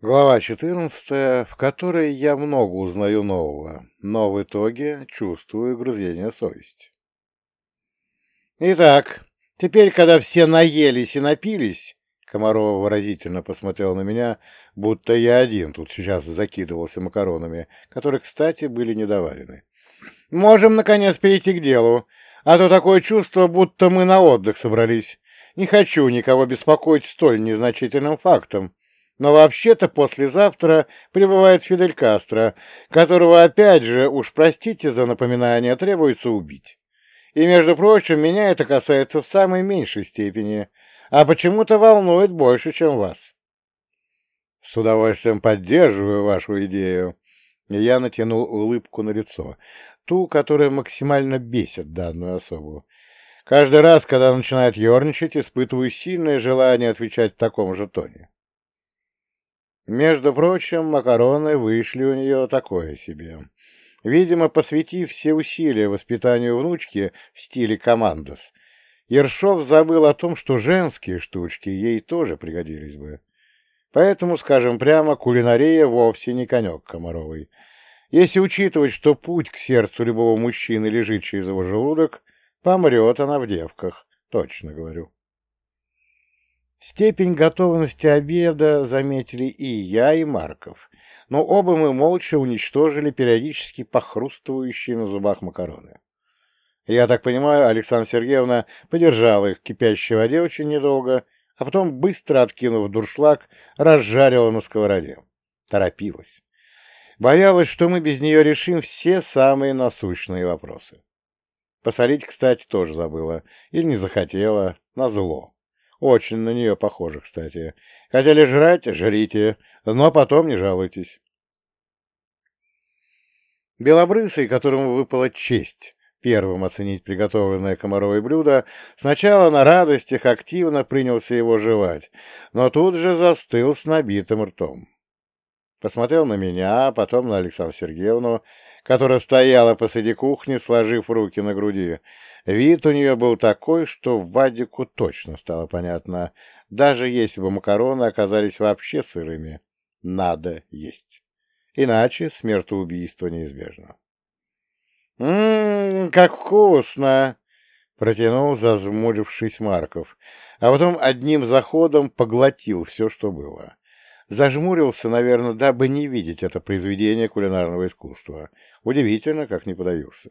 Глава 14, в которой я много узнаю нового, но в итоге чувствую грузение совести. Итак, теперь, когда все наелись и напились, Комарова выразительно посмотрел на меня, будто я один тут сейчас закидывался макаронами, которые, кстати, были недоварены. Можем, наконец, перейти к делу, а то такое чувство, будто мы на отдых собрались. Не хочу никого беспокоить столь незначительным фактом, но вообще-то послезавтра прибывает Фидель Кастро, которого, опять же, уж простите за напоминание, требуется убить. И, между прочим, меня это касается в самой меньшей степени, а почему-то волнует больше, чем вас. С удовольствием поддерживаю вашу идею. Я натянул улыбку на лицо, ту, которая максимально бесит данную особу. Каждый раз, когда начинает ерничать, испытываю сильное желание отвечать в таком же тоне. Между прочим, макароны вышли у нее такое себе. Видимо, посвятив все усилия воспитанию внучки в стиле командос, Ершов забыл о том, что женские штучки ей тоже пригодились бы. Поэтому, скажем прямо, кулинария вовсе не конек Комаровой. Если учитывать, что путь к сердцу любого мужчины лежит через его желудок, помрет она в девках, точно говорю. Степень готовности обеда заметили и я, и Марков, но оба мы молча уничтожили периодически похрустывающие на зубах макароны. Я так понимаю, Александра Сергеевна подержала их в кипящей воде очень недолго, а потом, быстро откинув дуршлаг, разжарила на сковороде. Торопилась. Боялась, что мы без нее решим все самые насущные вопросы. Посолить, кстати, тоже забыла. Или не захотела. Назло. Очень на нее похоже, кстати. Хотели жрать — жрите, но потом не жалуйтесь. Белобрысый, которому выпала честь первым оценить приготовленное комаровое блюдо, сначала на радостях активно принялся его жевать, но тут же застыл с набитым ртом. Посмотрел на меня, потом на Александру Сергеевну, которая стояла посреди кухни, сложив руки на груди, Вид у нее был такой, что Вадику точно стало понятно. Даже если бы макароны оказались вообще сырыми, надо есть. Иначе смертоубийство неизбежно. «Ммм, как вкусно!» — протянул, зазмурившись Марков, а потом одним заходом поглотил все, что было. Зажмурился, наверное, дабы не видеть это произведение кулинарного искусства. Удивительно, как не подавился.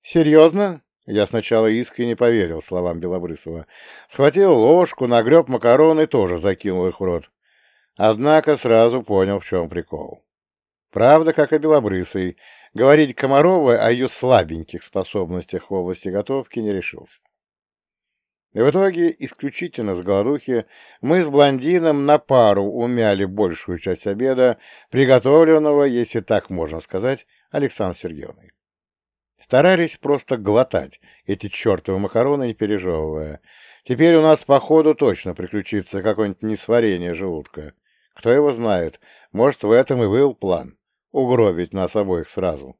«Серьезно?» Я сначала искренне поверил словам Белобрысова. Схватил ложку, нагреб макароны и тоже закинул их в рот. Однако сразу понял, в чем прикол. Правда, как и Белобрысый, говорить Комаровой о ее слабеньких способностях в области готовки не решился. И в итоге, исключительно с голодухи, мы с блондином на пару умяли большую часть обеда, приготовленного, если так можно сказать, Александром Сергеевной. Старались просто глотать эти чертовы макароны, не пережевывая. Теперь у нас, походу, точно приключится какое-нибудь несварение желудка. Кто его знает, может, в этом и был план — угробить нас обоих сразу.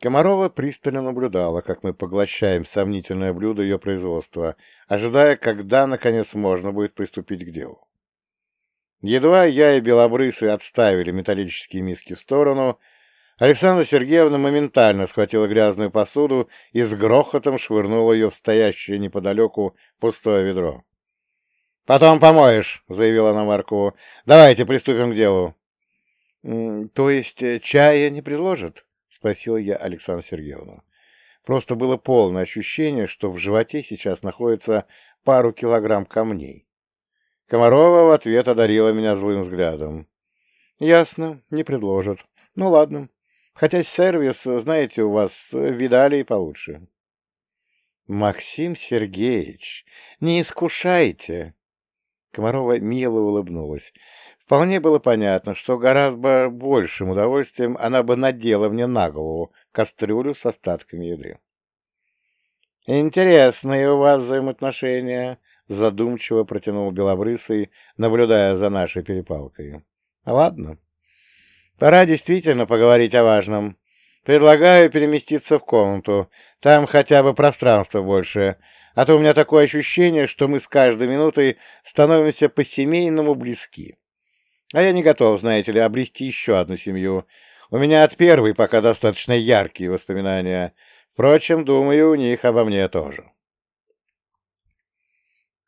Комарова пристально наблюдала, как мы поглощаем сомнительное блюдо ее производства, ожидая, когда, наконец, можно будет приступить к делу. Едва я и Белобрысы отставили металлические миски в сторону — Александра Сергеевна моментально схватила грязную посуду и с грохотом швырнула ее в стоящее неподалеку пустое ведро. «Потом помоешь», — заявила она Маркову. «Давайте приступим к делу». «То есть э, чая не предложат?» — спросила я Александру Сергеевну. Просто было полное ощущение, что в животе сейчас находится пару килограмм камней. Комарова в ответ одарила меня злым взглядом. «Ясно, не предложат. Ну ладно, Хотя сервис, знаете, у вас видали и получше. Максим Сергеевич, не искушайте. Комарова мило улыбнулась. Вполне было понятно, что гораздо большим удовольствием она бы надела мне на голову кастрюлю с остатками еды. «Интересные у вас взаимоотношения», — задумчиво протянул Белобрысый, наблюдая за нашей перепалкой. «Ладно, Пора действительно поговорить о важном. Предлагаю переместиться в комнату. Там хотя бы пространства больше. А то у меня такое ощущение, что мы с каждой минутой становимся по-семейному близки. А я не готов, знаете ли, обрести еще одну семью. У меня от первой пока достаточно яркие воспоминания. Впрочем, думаю, у них обо мне тоже.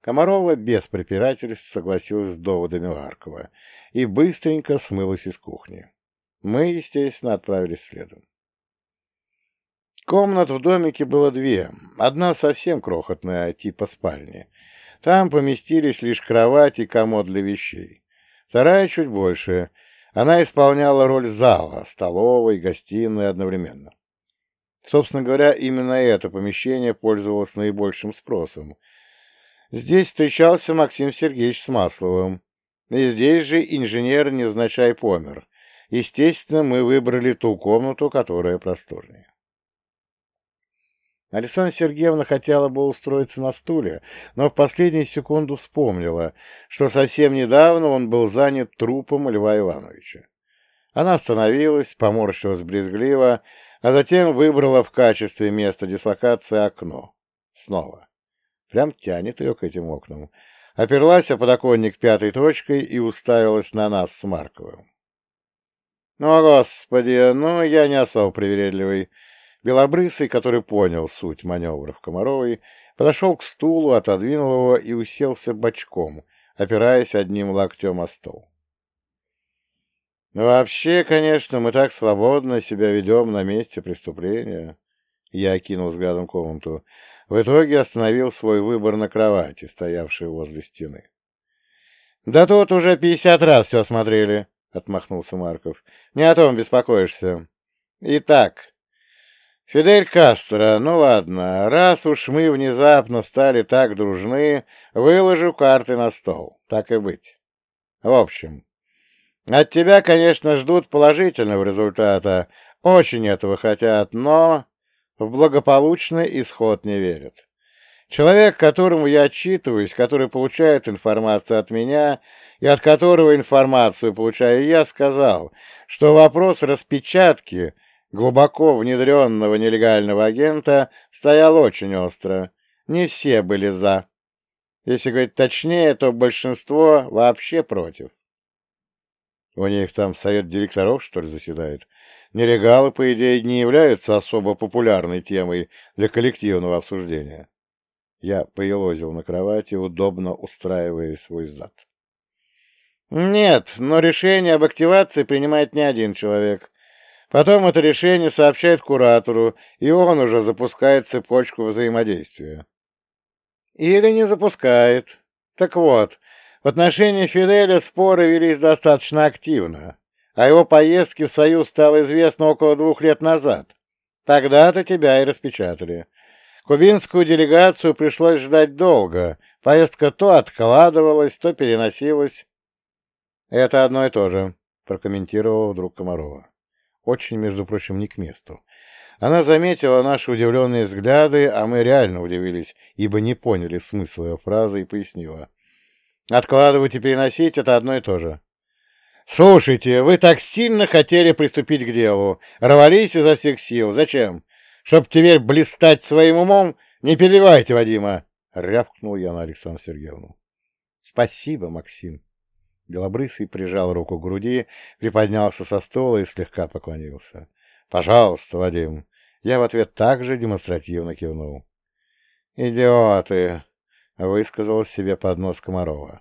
Комарова без препирательств согласилась с доводами Ларкова и быстренько смылась из кухни. Мы, естественно, отправились следом. Комнат в домике было две. Одна совсем крохотная, типа спальни. Там поместились лишь кровать и комод для вещей. Вторая чуть больше. Она исполняла роль зала, столовой, гостиной одновременно. Собственно говоря, именно это помещение пользовалось наибольшим спросом. Здесь встречался Максим Сергеевич с Масловым. И здесь же инженер невзначай помер. Естественно, мы выбрали ту комнату, которая просторнее. Александра Сергеевна хотела бы устроиться на стуле, но в последнюю секунду вспомнила, что совсем недавно он был занят трупом Льва Ивановича. Она остановилась, поморщилась брезгливо, а затем выбрала в качестве места дислокации окно. Снова. Прям тянет ее к этим окнам. Оперлась о подоконник пятой точкой и уставилась на нас с Марковым. «Ну, господи, ну я не особо привередливый». Белобрысый, который понял суть маневров Комаровой, подошел к стулу, отодвинул его и уселся бочком, опираясь одним локтем о стол. «Вообще, конечно, мы так свободно себя ведем на месте преступления». Я окинул взглядом комнату. В итоге остановил свой выбор на кровати, стоявшей возле стены. «Да тут уже пятьдесят раз все осмотрели», — отмахнулся Марков. «Не о том беспокоишься. Итак, Фидель Кастро, ну ладно, раз уж мы внезапно стали так дружны, выложу карты на стол, так и быть. В общем, от тебя, конечно, ждут положительного результата, очень этого хотят, но в благополучный исход не верят. Человек, которому я отчитываюсь, который получает информацию от меня и от которого информацию получаю я, сказал, что вопрос распечатки глубоко внедренного нелегального агента стоял очень остро. Не все были «за». Если говорить точнее, то большинство вообще против. У них там совет директоров, что ли, заседает? Нелегалы, по идее, не являются особо популярной темой для коллективного обсуждения. Я поелозил на кровати, удобно устраивая свой зад. Нет, но решение об активации принимает не один человек. Потом это решение сообщает куратору, и он уже запускает цепочку взаимодействия. Или не запускает. Так вот, в отношении Фиделя споры велись достаточно активно, а его поездке в Союз стало известно около двух лет назад. Тогда-то тебя и распечатали. Кубинскую делегацию пришлось ждать долго, поездка то откладывалась, то переносилась. «Это одно и то же», — прокомментировал вдруг Комарова очень, между прочим, не к месту. Она заметила наши удивленные взгляды, а мы реально удивились, ибо не поняли смысла ее фразы и пояснила. «Откладывать и переносить — это одно и то же». «Слушайте, вы так сильно хотели приступить к делу, рвались изо всех сил. Зачем? Чтоб теперь блистать своим умом? Не переливайте, Вадима!» — рявкнул я на Александру Сергеевну. «Спасибо, Максим», Белобрысый прижал руку к груди, приподнялся со стола и слегка поклонился. «Пожалуйста, Вадим!» Я в ответ также демонстративно кивнул. «Идиоты!» — высказал себе под нос Комарова.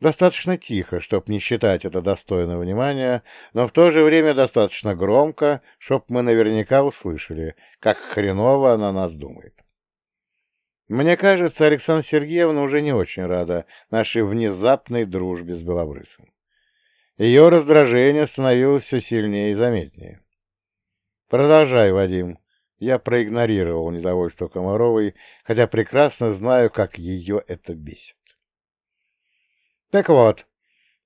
Достаточно тихо, чтоб не считать это достойным внимания, но в то же время достаточно громко, чтоб мы наверняка услышали, как хреново она нас думает. Мне кажется, Александра Сергеевна уже не очень рада нашей внезапной дружбе с Белобрысом. Ее раздражение становилось все сильнее и заметнее. «Продолжай, Вадим». Я проигнорировал недовольство Комаровой, хотя прекрасно знаю, как ее это бесит. Так вот,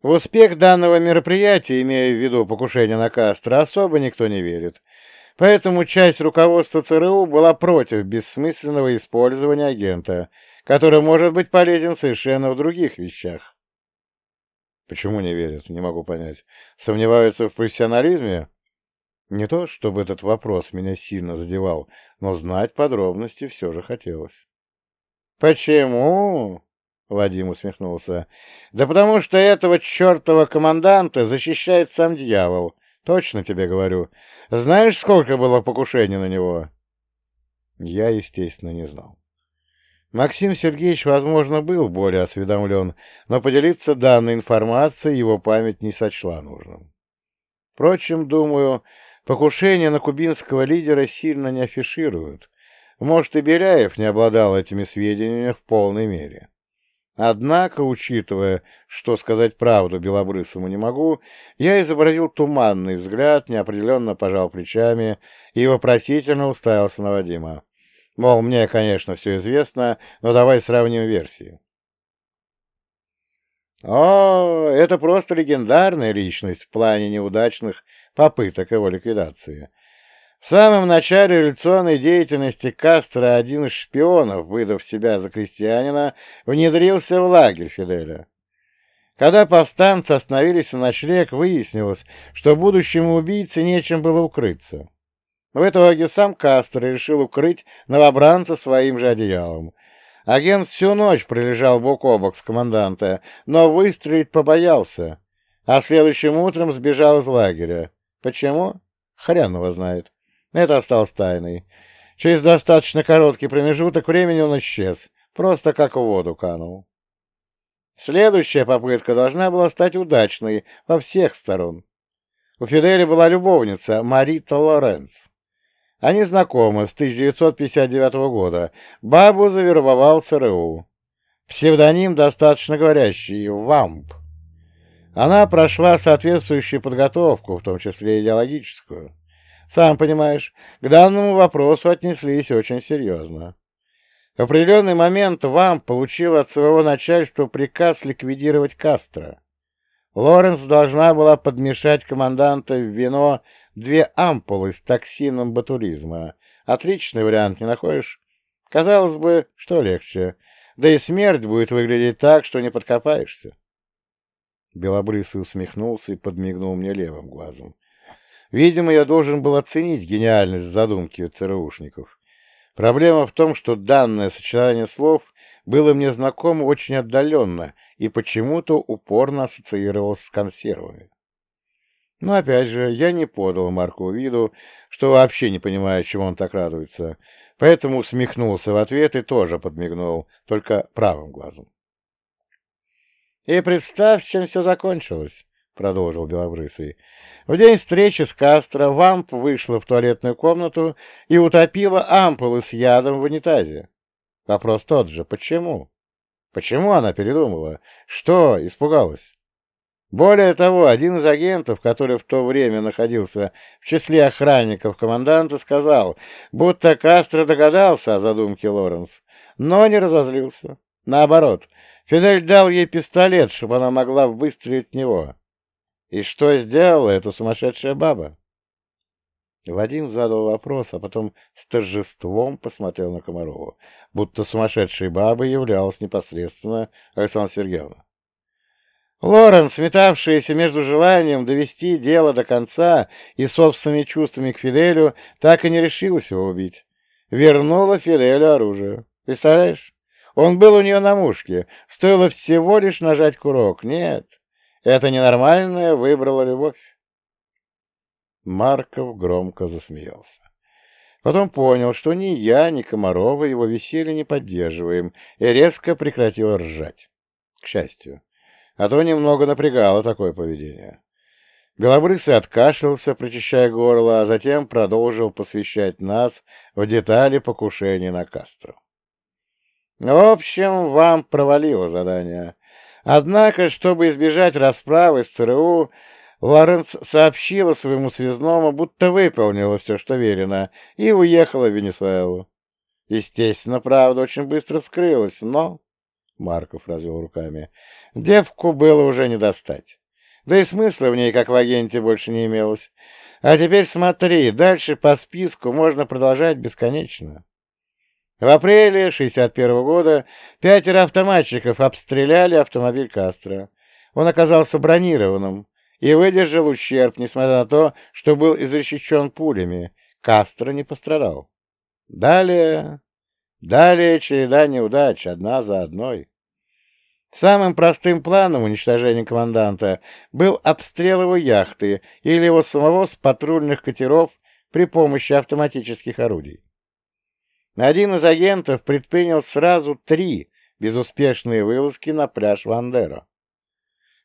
в успех данного мероприятия, имея в виду покушение на Кастро, особо никто не верит, Поэтому часть руководства ЦРУ была против бессмысленного использования агента, который может быть полезен совершенно в других вещах. Почему не верят, не могу понять. Сомневаются в профессионализме? Не то, чтобы этот вопрос меня сильно задевал, но знать подробности все же хотелось. Почему? Вадим усмехнулся. Да потому что этого чертова команданта защищает сам дьявол. Точно тебе говорю. Знаешь, сколько было покушений на него? Я, естественно, не знал. Максим Сергеевич, возможно, был более осведомлен, но поделиться данной информацией его память не сочла нужным. Впрочем, думаю, покушение на кубинского лидера сильно не афишируют. Может, и Беляев не обладал этими сведениями в полной мере. Однако, учитывая, что сказать правду Белобрысому не могу, я изобразил туманный взгляд, неопределенно пожал плечами и вопросительно уставился на Вадима. Мол, мне, конечно, все известно, но давай сравним версии. О, это просто легендарная личность в плане неудачных попыток его ликвидации. В самом начале революционной деятельности Кастро, один из шпионов, выдав себя за крестьянина, внедрился в лагерь Фиделя. Когда повстанцы остановились на ночлег, выяснилось, что будущему убийце нечем было укрыться. В итоге сам Кастро решил укрыть новобранца своим же одеялом. Агент всю ночь пролежал бок о бок с команданта, но выстрелить побоялся, а следующим утром сбежал из лагеря. Почему? Хрен его знает. Это осталось тайной. Через достаточно короткий промежуток времени он исчез, просто как в воду канул. Следующая попытка должна была стать удачной во всех сторон. У Фиделя была любовница Марита Лоренц. Они знакомы с 1959 года. Бабу завербовал ЦРУ. Псевдоним достаточно говорящий — «Вамп». Она прошла соответствующую подготовку, в том числе идеологическую. Сам понимаешь, к данному вопросу отнеслись очень серьезно. В определенный момент вам получил от своего начальства приказ ликвидировать Кастро. Лоренс должна была подмешать команданта в вино две ампулы с токсином ботулизма. Отличный вариант, не находишь? Казалось бы, что легче. Да и смерть будет выглядеть так, что не подкопаешься. Белобрысый усмехнулся и подмигнул мне левым глазом. Видимо, я должен был оценить гениальность задумки ЦРУшников. Проблема в том, что данное сочетание слов было мне знакомо очень отдаленно и почему-то упорно ассоциировалось с консервами. Но опять же, я не подал Марку виду, что вообще не понимаю, чему он так радуется, поэтому усмехнулся в ответ и тоже подмигнул, только правым глазом. И представь, чем все закончилось продолжил Белобрысый. В день встречи с Кастро Вамп вышла в туалетную комнату и утопила ампулы с ядом в унитазе. Вопрос тот же, почему? Почему она передумала? Что, испугалась? Более того, один из агентов, который в то время находился в числе охранников команданта, сказал, будто Кастро догадался о задумке Лоренс, но не разозлился. Наоборот, Фидель дал ей пистолет, чтобы она могла выстрелить в него. И что сделала эта сумасшедшая баба? Вадим задал вопрос, а потом с торжеством посмотрел на Комарова, будто сумасшедшей бабой являлась непосредственно Александра Сергеевна. Лоренс, метавшаяся между желанием довести дело до конца и собственными чувствами к Фиделю, так и не решилась его убить. Вернула Фиделю оружие. Представляешь? Он был у нее на мушке. Стоило всего лишь нажать курок. Нет, это ненормальное выбрала любовь. Марков громко засмеялся. Потом понял, что ни я, ни Комарова его веселье не поддерживаем, и резко прекратил ржать. К счастью. А то немного напрягало такое поведение. Белобрысый откашлялся, прочищая горло, а затем продолжил посвящать нас в детали покушения на Кастро. В общем, вам провалило задание. Однако, чтобы избежать расправы с ЦРУ, Лоренц сообщила своему связному, будто выполнила все, что велено, и уехала в Венесуэлу. Естественно, правда очень быстро вскрылась, но... Марков развел руками. Девку было уже не достать. Да и смысла в ней, как в агенте, больше не имелось. А теперь смотри, дальше по списку можно продолжать бесконечно. В апреле 61 года пятеро автоматчиков обстреляли автомобиль Кастро. Он оказался бронированным и выдержал ущерб, несмотря на то, что был изрешечен пулями. Кастро не пострадал. Далее... Далее череда неудач, одна за одной. Самым простым планом уничтожения команданта был обстрел его яхты или его самого с патрульных катеров при помощи автоматических орудий. Один из агентов предпринял сразу три безуспешные вылазки на пляж Вандеро.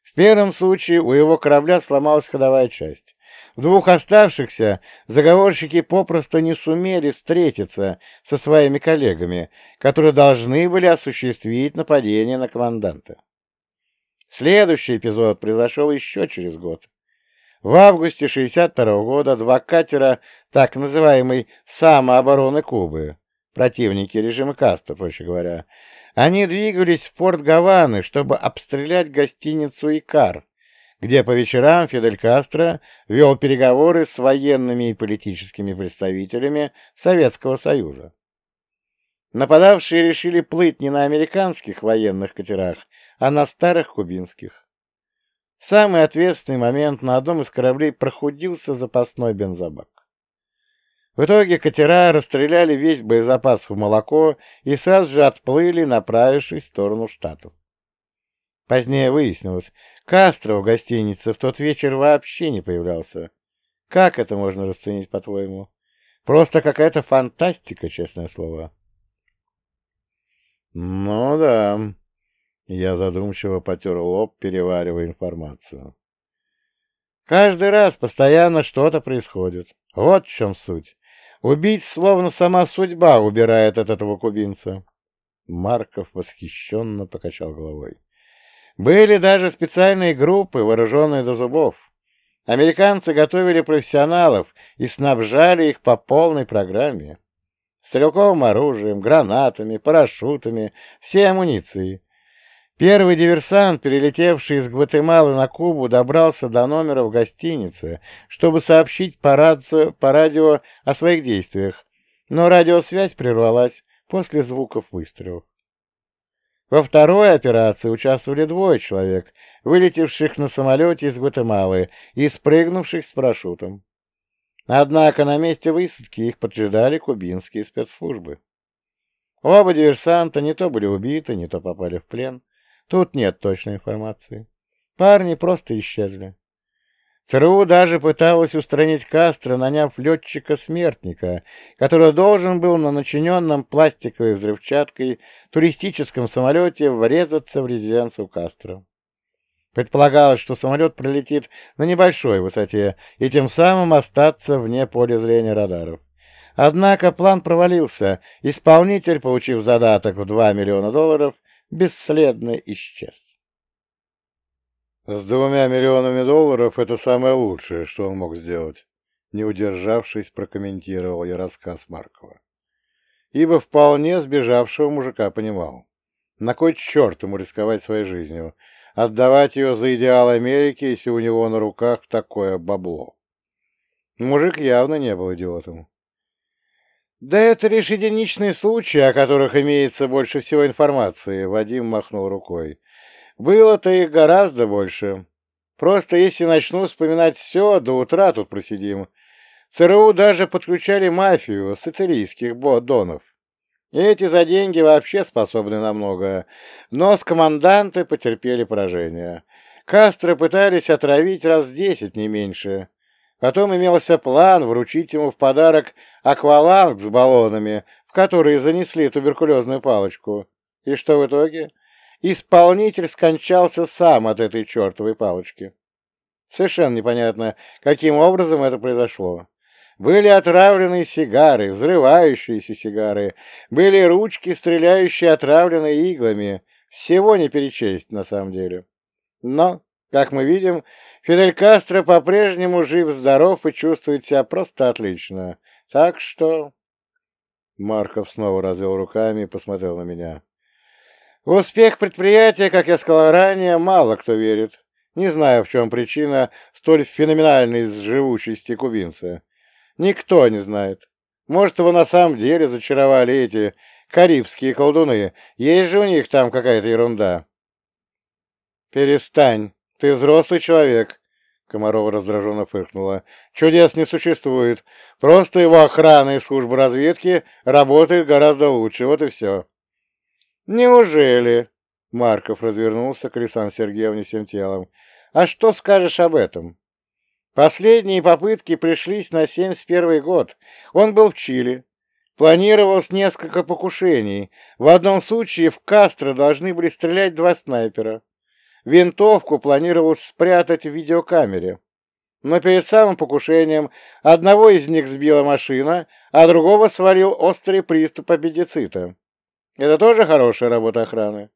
В первом случае у его корабля сломалась ходовая часть. В двух оставшихся заговорщики попросту не сумели встретиться со своими коллегами, которые должны были осуществить нападение на команданта. Следующий эпизод произошел еще через год. В августе 1962 года два катера так называемой «самообороны Кубы», противники режима Кастро, проще говоря, они двигались в порт Гаваны, чтобы обстрелять гостиницу «Икар», где по вечерам Фидель Кастро вел переговоры с военными и политическими представителями Советского Союза. Нападавшие решили плыть не на американских военных катерах, а на старых кубинских. В самый ответственный момент на одном из кораблей прохудился запасной бензобак. В итоге катера расстреляли весь боезапас в молоко и сразу же отплыли, направившись в сторону Штатов. Позднее выяснилось, Кастро в гостинице в тот вечер вообще не появлялся. Как это можно расценить, по-твоему? Просто какая-то фантастика, честное слово. Ну да. Я задумчиво потер лоб, переваривая информацию. Каждый раз постоянно что-то происходит. Вот в чем суть. Убить словно сама судьба убирает от этого кубинца. Марков восхищенно покачал головой. Были даже специальные группы, вооруженные до зубов. Американцы готовили профессионалов и снабжали их по полной программе. Стрелковым оружием, гранатами, парашютами, всей амуницией. Первый диверсант, перелетевший из Гватемалы на Кубу, добрался до номера в гостинице, чтобы сообщить по, рацию, по радио о своих действиях, но радиосвязь прервалась после звуков выстрелов. Во второй операции участвовали двое человек, вылетевших на самолете из Гватемалы и спрыгнувших с парашютом. Однако на месте высадки их поджидали кубинские спецслужбы. Оба диверсанта не то были убиты, не то попали в плен. Тут нет точной информации. Парни просто исчезли. ЦРУ даже пыталась устранить Кастро, наняв летчика-смертника, который должен был на начиненном пластиковой взрывчаткой туристическом самолете врезаться в резиденцию Кастро. Предполагалось, что самолет пролетит на небольшой высоте и тем самым остаться вне поля зрения радаров. Однако план провалился, исполнитель, получив задаток в 2 миллиона долларов, бесследно исчез. С двумя миллионами долларов это самое лучшее, что он мог сделать. Не удержавшись, прокомментировал я рассказ Маркова. Ибо вполне сбежавшего мужика понимал. На кой черт ему рисковать своей жизнью, отдавать ее за идеал Америки, если у него на руках такое бабло? Мужик явно не был идиотом. «Да это лишь единичные случаи, о которых имеется больше всего информации», — Вадим махнул рукой. Было-то их гораздо больше. Просто если начну вспоминать все, до утра тут просидим. ЦРУ даже подключали мафию сицилийских донов. Эти за деньги вообще способны на многое, но с команданты потерпели поражение. Кастро пытались отравить раз десять, не меньше. Потом имелся план вручить ему в подарок акваланг с баллонами, в которые занесли туберкулезную палочку. И что в итоге? Исполнитель скончался сам от этой чертовой палочки. Совершенно непонятно, каким образом это произошло. Были отравленные сигары, взрывающиеся сигары, были ручки, стреляющие отравленные иглами. Всего не перечесть, на самом деле. Но, как мы видим, Фидель Кастро по-прежнему жив-здоров и чувствует себя просто отлично. Так что... Марков снова развел руками и посмотрел на меня. В успех предприятия, как я сказал ранее, мало кто верит. Не знаю, в чем причина столь феноменальной живучести кубинца. Никто не знает. Может, его на самом деле зачаровали эти карибские колдуны. Есть же у них там какая-то ерунда. Перестань. Ты взрослый человек. Комарова раздраженно фыркнула. «Чудес не существует. Просто его охрана и служба разведки работает гораздо лучше. Вот и все». «Неужели?» Марков развернулся к Александру Сергеевне всем телом. «А что скажешь об этом?» Последние попытки пришлись на 71 год. Он был в Чили. Планировалось несколько покушений. В одном случае в Кастро должны были стрелять два снайпера. Винтовку планировалось спрятать в видеокамере. Но перед самым покушением одного из них сбила машина, а другого свалил острый приступ аппендицита. Это тоже хорошая работа охраны.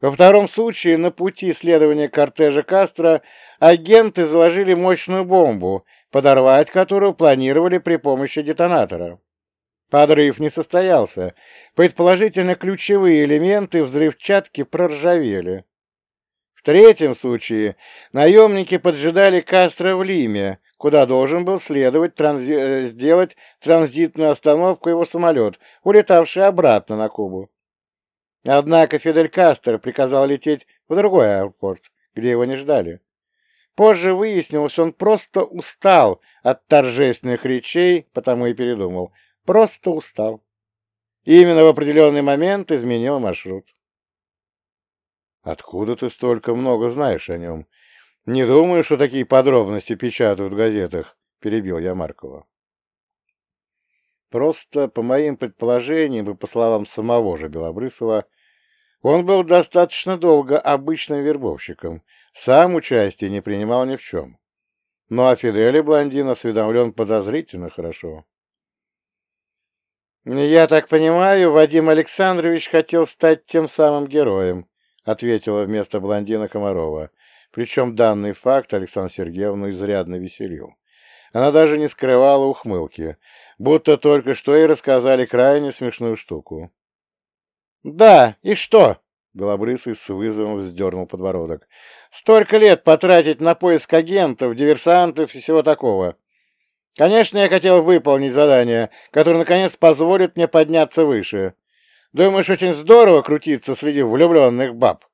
Во втором случае на пути следования кортежа Кастро агенты заложили мощную бомбу, подорвать которую планировали при помощи детонатора. Подрыв не состоялся. Предположительно, ключевые элементы взрывчатки проржавели. В третьем случае наемники поджидали Кастро в Лиме, куда должен был следовать транзи... Э, сделать транзитную остановку его самолет, улетавший обратно на Кубу. Однако Фидель Кастро приказал лететь в другой аэропорт, где его не ждали. Позже выяснилось, он просто устал от торжественных речей, потому и передумал. Просто устал. И именно в определенный момент изменил маршрут. Откуда ты столько много знаешь о нем? Не думаю, что такие подробности печатают в газетах, перебил я Маркова. Просто, по моим предположениям и по словам самого же Белобрысова, он был достаточно долго обычным вербовщиком, сам участия не принимал ни в чем. Ну а Фидели блондин осведомлен подозрительно хорошо. «Я так понимаю, Вадим Александрович хотел стать тем самым героем», — ответила вместо блондина Комарова. Причем данный факт Александру Сергеевну изрядно веселил. Она даже не скрывала ухмылки, будто только что ей рассказали крайне смешную штуку. «Да, и что?» — Белобрысый с вызовом вздернул подбородок. «Столько лет потратить на поиск агентов, диверсантов и всего такого. Конечно, я хотел выполнить задание, которое, наконец, позволит мне подняться выше. Думаешь, очень здорово крутиться среди влюбленных баб?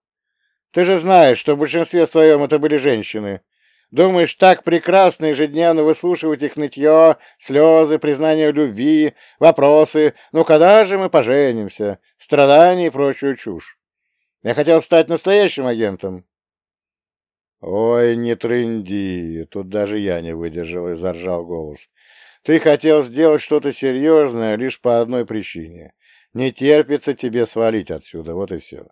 Ты же знаешь, что в большинстве своем это были женщины. Думаешь, так прекрасно ежедневно выслушивать их нытье, слезы, признание любви, вопросы «Ну когда же мы поженимся?» страдания и прочую чушь. Я хотел стать настоящим агентом. «Ой, не трынди!» Тут даже я не выдержал и заржал голос. «Ты хотел сделать что-то серьезное лишь по одной причине. Не терпится тебе свалить отсюда, вот и все.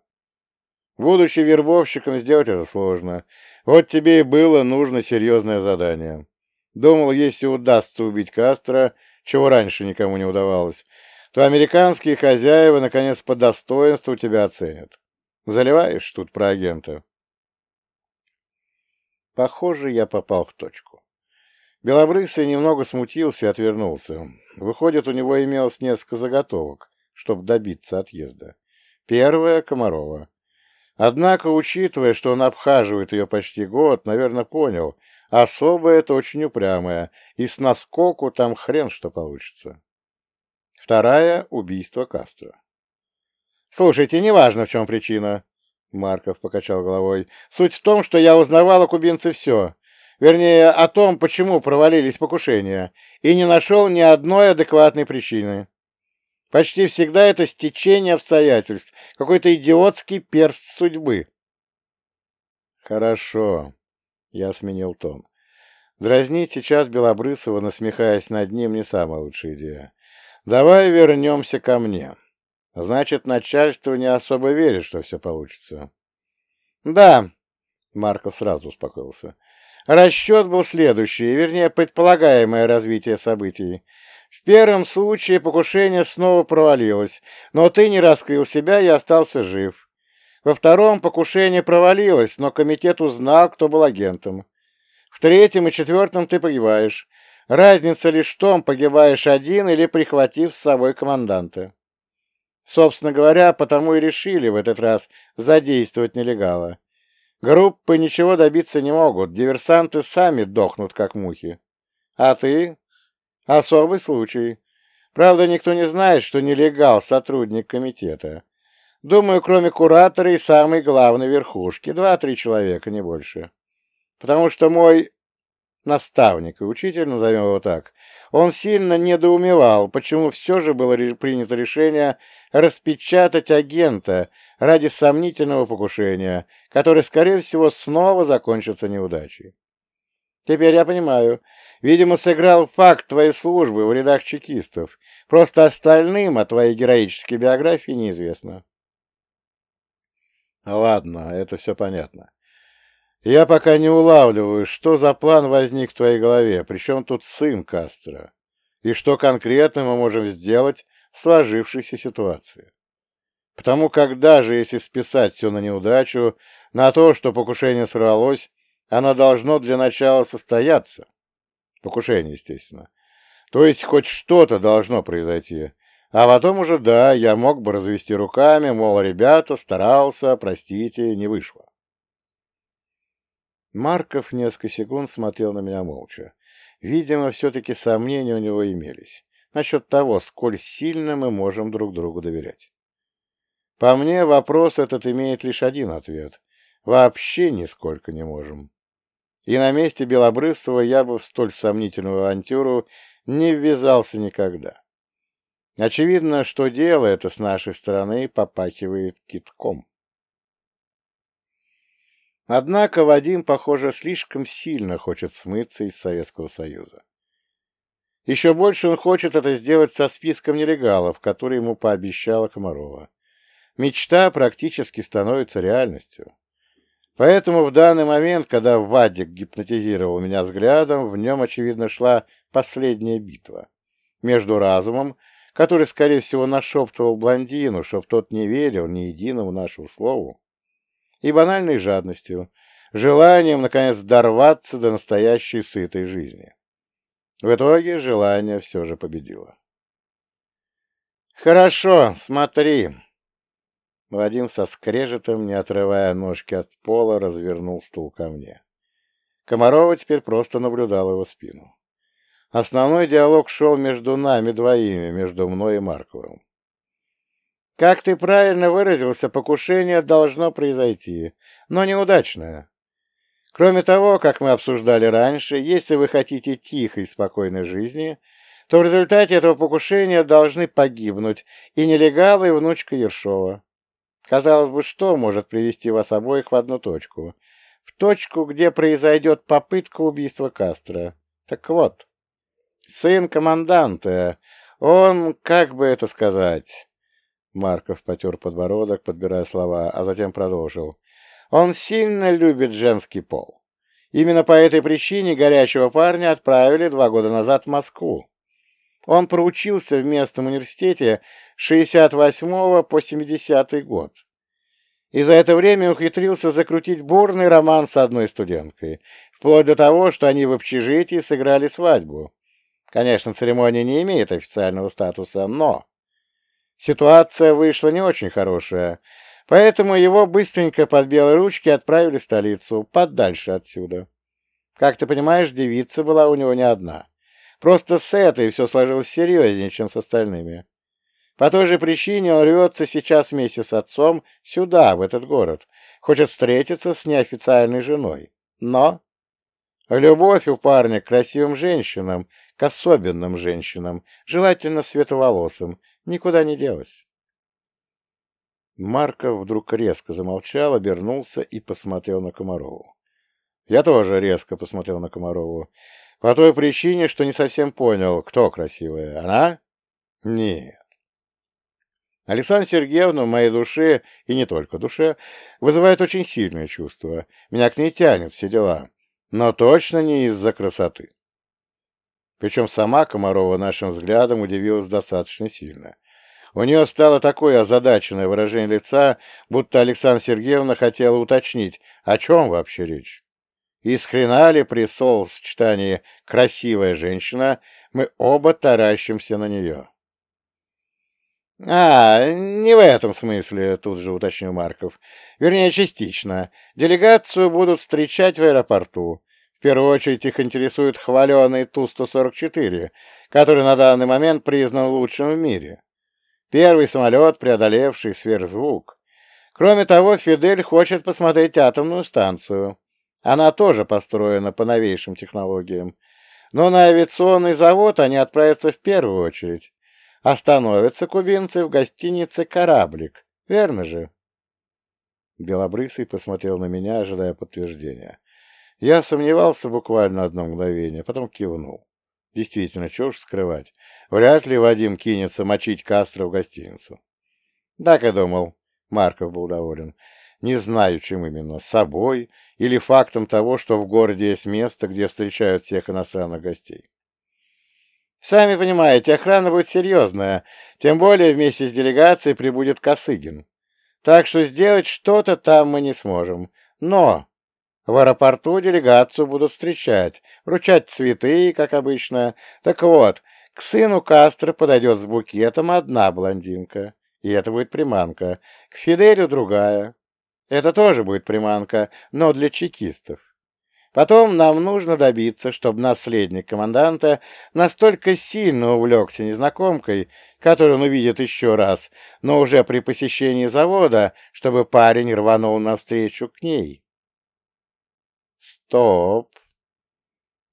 Будучи вербовщиком, сделать это сложно. Вот тебе и было нужно серьезное задание. Думал, если удастся убить Кастро, чего раньше никому не удавалось, то американские хозяева, наконец, по достоинству тебя оценят. Заливаешь тут про агента?» Похоже, я попал в точку. Белобрысый немного смутился и отвернулся. Выходит, у него имелось несколько заготовок, чтобы добиться отъезда. Первая — Комарова. Однако, учитывая, что он обхаживает ее почти год, наверное, понял, особая это очень упрямая, и с наскоку там хрен что получится. Вторая — убийство Кастро. «Слушайте, неважно, в чем причина», Марков покачал головой. «Суть в том, что я узнавал о кубинце все. Вернее, о том, почему провалились покушения, и не нашел ни одной адекватной причины. Почти всегда это стечение обстоятельств, какой-то идиотский перст судьбы». «Хорошо», — я сменил тон. Дразнить сейчас Белобрысова, насмехаясь над ним, не самая лучшая идея. «Давай вернемся ко мне». Значит, начальство не особо верит, что все получится. Да, Марков сразу успокоился. Расчет был следующий, вернее, предполагаемое развитие событий. В первом случае покушение снова провалилось, но ты не раскрыл себя и остался жив. Во втором покушение провалилось, но комитет узнал, кто был агентом. В третьем и четвертом ты погибаешь. Разница лишь в том, погибаешь один или прихватив с собой команданта. Собственно говоря, потому и решили в этот раз задействовать нелегала. Группы ничего добиться не могут, диверсанты сами дохнут, как мухи. А ты? Особый случай. Правда, никто не знает, что нелегал — сотрудник комитета. Думаю, кроме куратора и самой главной верхушки, два-три человека, не больше. Потому что мой наставник и учитель, назовем его так, он сильно недоумевал, почему все же было принято решение распечатать агента ради сомнительного покушения, которое, скорее всего, снова закончится неудачей. Теперь я понимаю. Видимо, сыграл факт твоей службы в рядах чекистов. Просто остальным о твоей героической биографии неизвестно. Ладно, это все понятно. Я пока не улавливаю, что за план возник в твоей голове, причем тут сын Кастро, и что конкретно мы можем сделать в сложившейся ситуации. Потому как даже если списать все на неудачу, на то, что покушение сорвалось, оно должно для начала состояться. Покушение, естественно. То есть хоть что-то должно произойти. А потом уже, да, я мог бы развести руками, мол, ребята, старался, простите, не вышло. Марков несколько секунд смотрел на меня молча. Видимо, все-таки сомнения у него имелись насчет того, сколь сильно мы можем друг другу доверять. По мне, вопрос этот имеет лишь один ответ. Вообще нисколько не можем. И на месте Белобрысова я бы в столь сомнительную авантюру не ввязался никогда. Очевидно, что дело это с нашей стороны попахивает китком. Однако Вадим, похоже, слишком сильно хочет смыться из Советского Союза. Еще больше он хочет это сделать со списком нелегалов, который ему пообещала Комарова. Мечта практически становится реальностью. Поэтому в данный момент, когда Вадик гипнотизировал меня взглядом, в нем, очевидно, шла последняя битва. Между разумом, который, скорее всего, нашептывал блондину, чтоб тот не верил ни единому нашему слову, и банальной жадностью, желанием, наконец, дорваться до настоящей сытой жизни. В итоге желание все же победило. «Хорошо, смотри!» Вадим со скрежетом, не отрывая ножки от пола, развернул стул ко мне. Комарова теперь просто наблюдал его спину. Основной диалог шел между нами двоими, между мной и Марковым. Как ты правильно выразился, покушение должно произойти, но неудачное. Кроме того, как мы обсуждали раньше, если вы хотите тихой спокойной жизни, то в результате этого покушения должны погибнуть и нелегалы, и внучка Ершова. Казалось бы, что может привести вас обоих в одну точку? В точку, где произойдет попытка убийства Кастро. Так вот, сын команданта, он, как бы это сказать... Марков потер подбородок, подбирая слова, а затем продолжил. «Он сильно любит женский пол. Именно по этой причине горячего парня отправили два года назад в Москву. Он проучился в местном университете 68 по 70 год. И за это время ухитрился закрутить бурный роман с одной студенткой, вплоть до того, что они в общежитии сыграли свадьбу. Конечно, церемония не имеет официального статуса, но... Ситуация вышла не очень хорошая, поэтому его быстренько под белые ручки отправили в столицу, подальше отсюда. Как ты понимаешь, девица была у него не одна. Просто с этой все сложилось серьезнее, чем с остальными. По той же причине он рвется сейчас вместе с отцом сюда, в этот город, хочет встретиться с неофициальной женой. Но любовь у парня к красивым женщинам, к особенным женщинам, желательно светловолосым, никуда не делась. Марков вдруг резко замолчал, обернулся и посмотрел на Комарову. Я тоже резко посмотрел на Комарову. По той причине, что не совсем понял, кто красивая. Она? Нет. Александра Сергеевна в моей душе, и не только душе, вызывает очень сильное чувство. Меня к ней тянет все дела. Но точно не из-за красоты. Причем сама Комарова нашим взглядом удивилась достаточно сильно. У нее стало такое озадаченное выражение лица, будто Александра Сергеевна хотела уточнить, о чем вообще речь. И с хрена ли при словосочетании «красивая женщина» мы оба таращимся на нее. «А, не в этом смысле», — тут же уточнил Марков. «Вернее, частично. Делегацию будут встречать в аэропорту первую очередь их интересует хваленый Ту-144, который на данный момент признан лучшим в мире. Первый самолет, преодолевший сверхзвук. Кроме того, Фидель хочет посмотреть атомную станцию. Она тоже построена по новейшим технологиям. Но на авиационный завод они отправятся в первую очередь. Остановятся кубинцы в гостинице «Кораблик». Верно же? Белобрысый посмотрел на меня, ожидая подтверждения. Я сомневался буквально одно мгновение, потом кивнул. Действительно, чего уж скрывать. Вряд ли Вадим кинется мочить Кастро в гостиницу. Так и думал. Марков был доволен. Не знаю, чем именно, собой или фактом того, что в городе есть место, где встречают всех иностранных гостей. Сами понимаете, охрана будет серьезная, тем более вместе с делегацией прибудет Косыгин. Так что сделать что-то там мы не сможем. Но в аэропорту делегацию будут встречать, вручать цветы, как обычно. Так вот, к сыну Кастро подойдет с букетом одна блондинка, и это будет приманка. К Фиделю другая. Это тоже будет приманка, но для чекистов. Потом нам нужно добиться, чтобы наследник команданта настолько сильно увлекся незнакомкой, которую он увидит еще раз, но уже при посещении завода, чтобы парень рванул навстречу к ней. «Стоп!»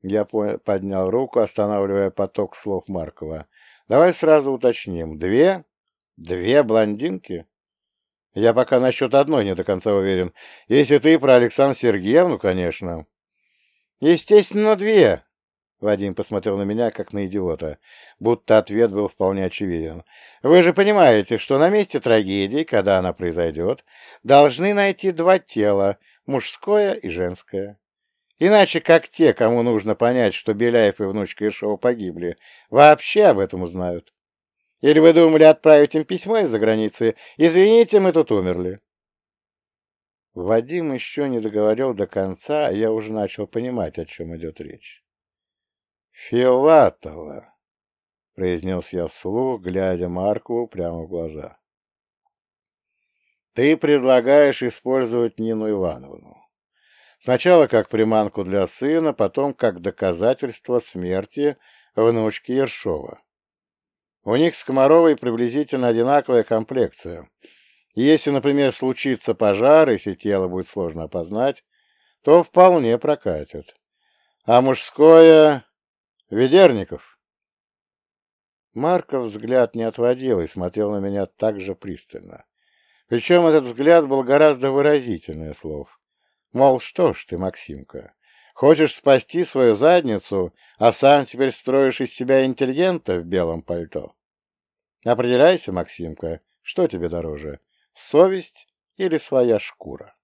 Я поднял руку, останавливая поток слов Маркова. «Давай сразу уточним. Две? Две блондинки?» «Я пока насчет одной не до конца уверен. Если ты про Александру Сергеевну, конечно». «Естественно, две!» Вадим посмотрел на меня, как на идиота, будто ответ был вполне очевиден. «Вы же понимаете, что на месте трагедии, когда она произойдет, должны найти два тела, мужское и женское. Иначе как те, кому нужно понять, что Беляев и внучка Ишова погибли, вообще об этом узнают? Или вы думали отправить им письмо из-за границы? Извините, мы тут умерли. Вадим еще не договорил до конца, а я уже начал понимать, о чем идет речь. «Филатова», — произнес я вслух, глядя Марку прямо в глаза. «Ты предлагаешь использовать Нину Ивановну. Сначала как приманку для сына, потом как доказательство смерти внучки Ершова. У них с Комаровой приблизительно одинаковая комплекция. Если, например, случится пожар, если тело будет сложно опознать, то вполне прокатит. А мужское... Ведерников. Марков взгляд не отводил и смотрел на меня так же пристально. Причем этот взгляд был гораздо выразительнее слов. Мол, что ж ты, Максимка, хочешь спасти свою задницу, а сам теперь строишь из себя интеллигента в белом пальто? Определяйся, Максимка, что тебе дороже, совесть или своя шкура?